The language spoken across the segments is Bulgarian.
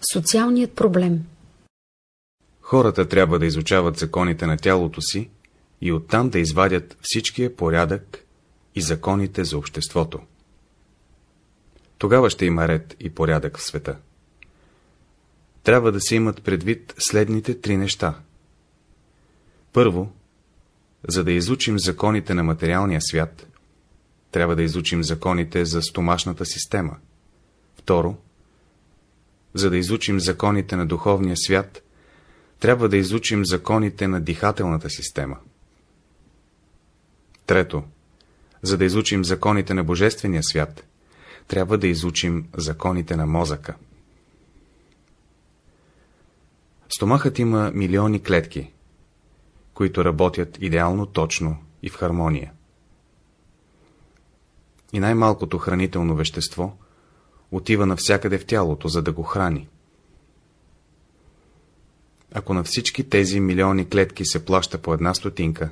Социалният проблем Хората трябва да изучават законите на тялото си и оттам да извадят всичкия порядък и законите за обществото. Тогава ще има ред и порядък в света. Трябва да се имат предвид следните три неща. Първо, за да изучим законите на материалния свят, трябва да изучим законите за стомашната система. Второ, за да изучим законите на духовния свят, трябва да изучим законите на дихателната система. Трето, за да изучим законите на Божествения свят, трябва да изучим законите на мозъка. Стомахът има милиони клетки, които работят идеално точно и в хармония. И най-малкото хранително вещество отива навсякъде в тялото, за да го храни. Ако на всички тези милиони клетки се плаща по една стотинка,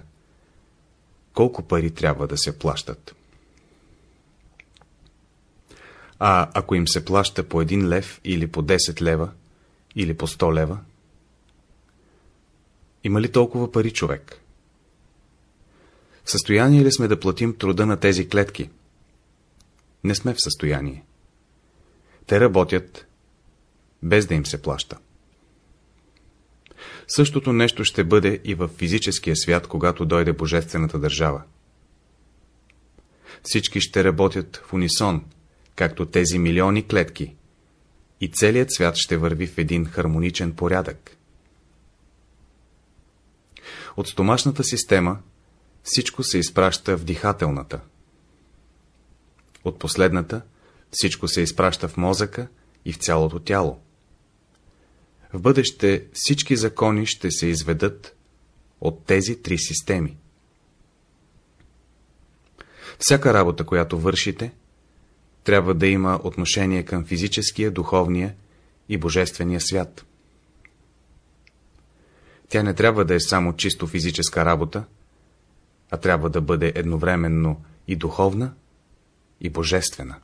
колко пари трябва да се плащат? А ако им се плаща по един лев или по 10 лева, или по 100 лева, има ли толкова пари човек? В състояние ли сме да платим труда на тези клетки? Не сме в състояние. Те работят, без да им се плаща. Същото нещо ще бъде и в физическия свят, когато дойде Божествената държава. Всички ще работят в унисон, както тези милиони клетки, и целият свят ще върви в един хармоничен порядък. От стомашната система всичко се изпраща в дихателната. От последната всичко се изпраща в мозъка и в цялото тяло. В бъдеще всички закони ще се изведат от тези три системи. Всяка работа, която вършите, трябва да има отношение към физическия, духовния и божествения свят. Тя не трябва да е само чисто физическа работа, а трябва да бъде едновременно и духовна, и божествена.